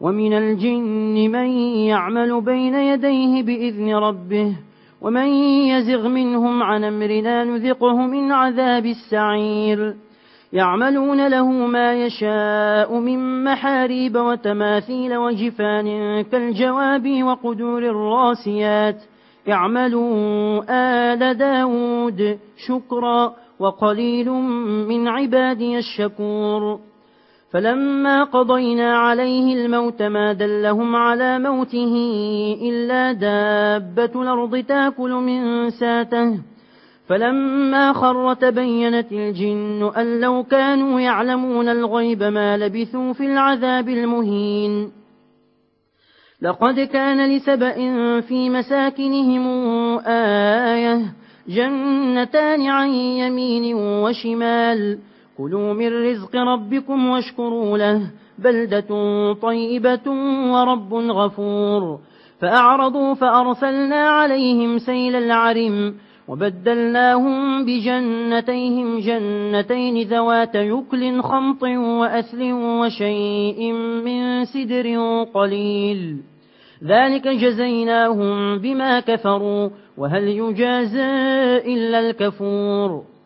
ومن الجن من يعمل بين يديه بإذن ربه ومن يزغ منهم عن أمرنا نذقه من عذاب السعير. يعملون له ما يشاء من محاريب وتماثيل وجفان كالجواب وقدور الراسيات. اعملوا آل داود شكرا وقليل من عبادي الشكور. فلما قضينا عليه الموت ما دلهم على موته إلا دابة الأرض تأكل من ساته. فلما خر تبينت الجن أن لو كانوا يعلمون الغيب ما لبثوا في العذاب المهين. لقد كان لسبأ في مساكنهم آية جنتان عن يمين وشمال. كلوا من رزق ربكم واشكروا له بلدة طيبة ورب غفور فأعرضوا فأرسلنا عليهم سيل العرم وبدلناهم بجنتيهم جنتين ذوات يكل خمط وأثل وشيء من سدر قليل ذلك جزيناهم بما كفروا وهل يجازى إلا الكفور